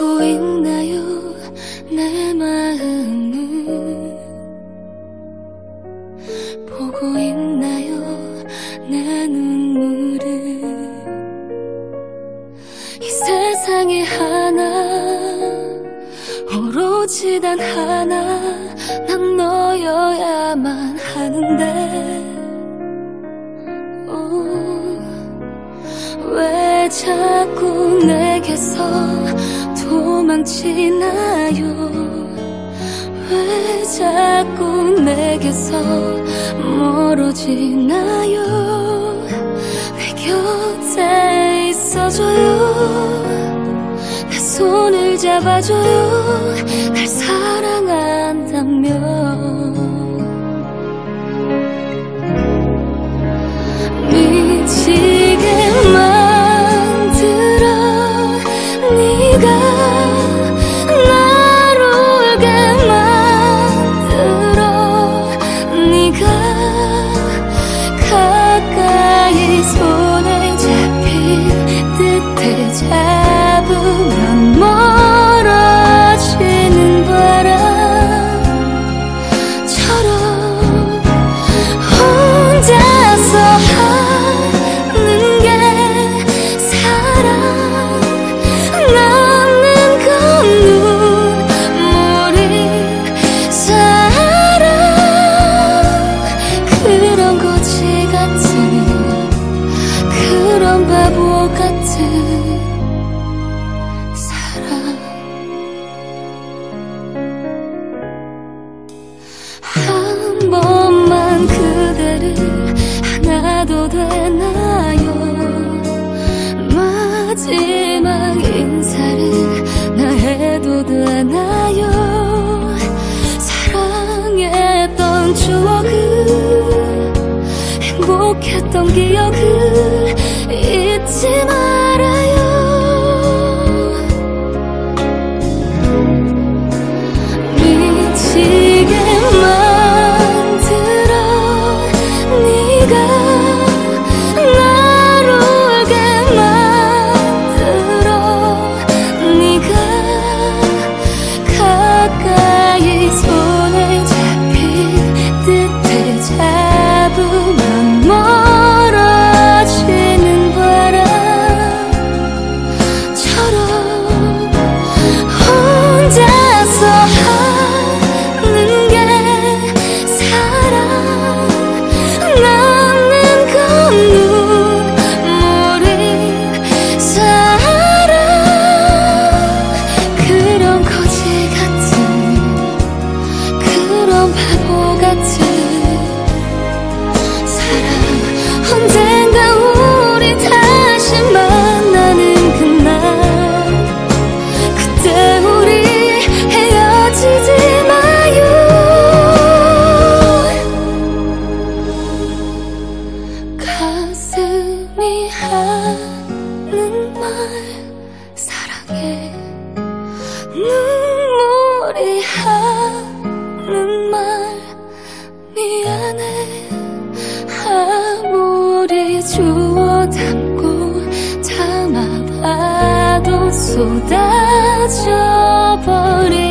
듣고 있나요? 내 마음을 보고 있나요? 내 눈물을 이 세상에 하나 오로지 단 하나 난 너여야만 하는데. 왜 자꾸 내게서 도망치나요. 왜 자꾸 내게서 멀어지나요? 내 곁에 있어줘요. 내 손을 잡아줘요. 날 사랑한다면 되나요? 마지막 인사를 나 해도 되나요? 사랑했던 추억을 행복했던 기억을 잊지 말아요. 미치게 만들어 네가 눈물이 하는 말 미안해. 아무리 주워 담고 담아봐도 쏟아져 버리는